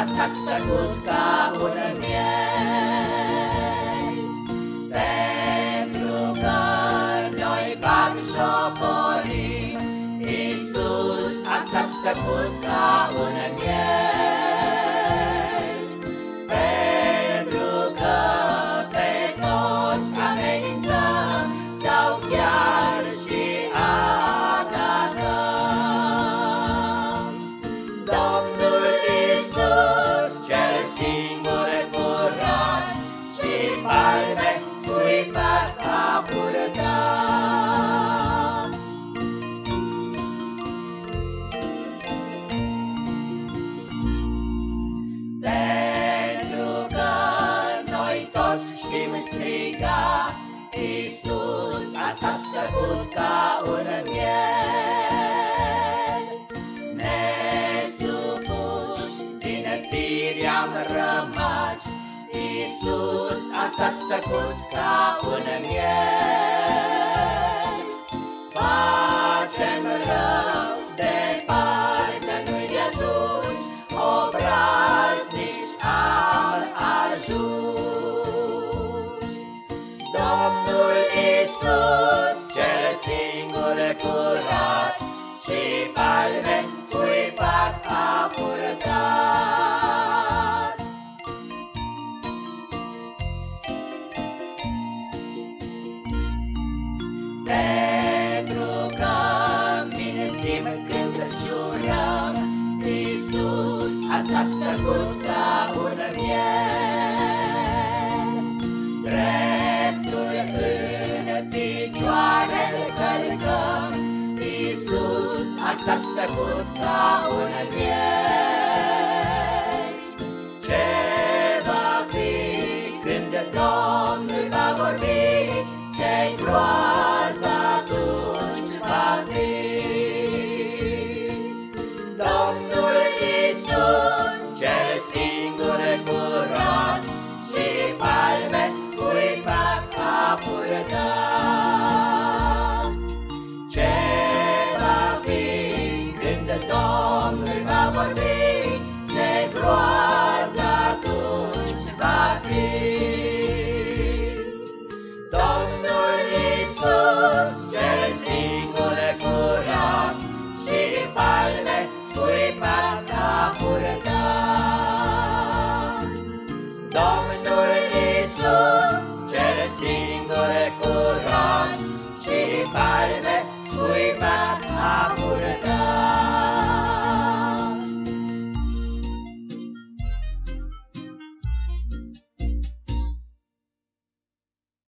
a stat tăcut ca un miel. Pentru că noi batjocorim, Iisus a stat tăcut ca stat tăcut ca un miel. Nesupuși din firi am rămas, Iisus a stat tăcut ca un Pentru că mințim când jurăm, Iisus a stat tăcut ca un miel. Dreptul în picioare îl călcăm, Iisus a stat tăcut ca un miel. Ce va fi când Domnul va vorbi, ce-i groază Domnul va vorbi, ce gloare!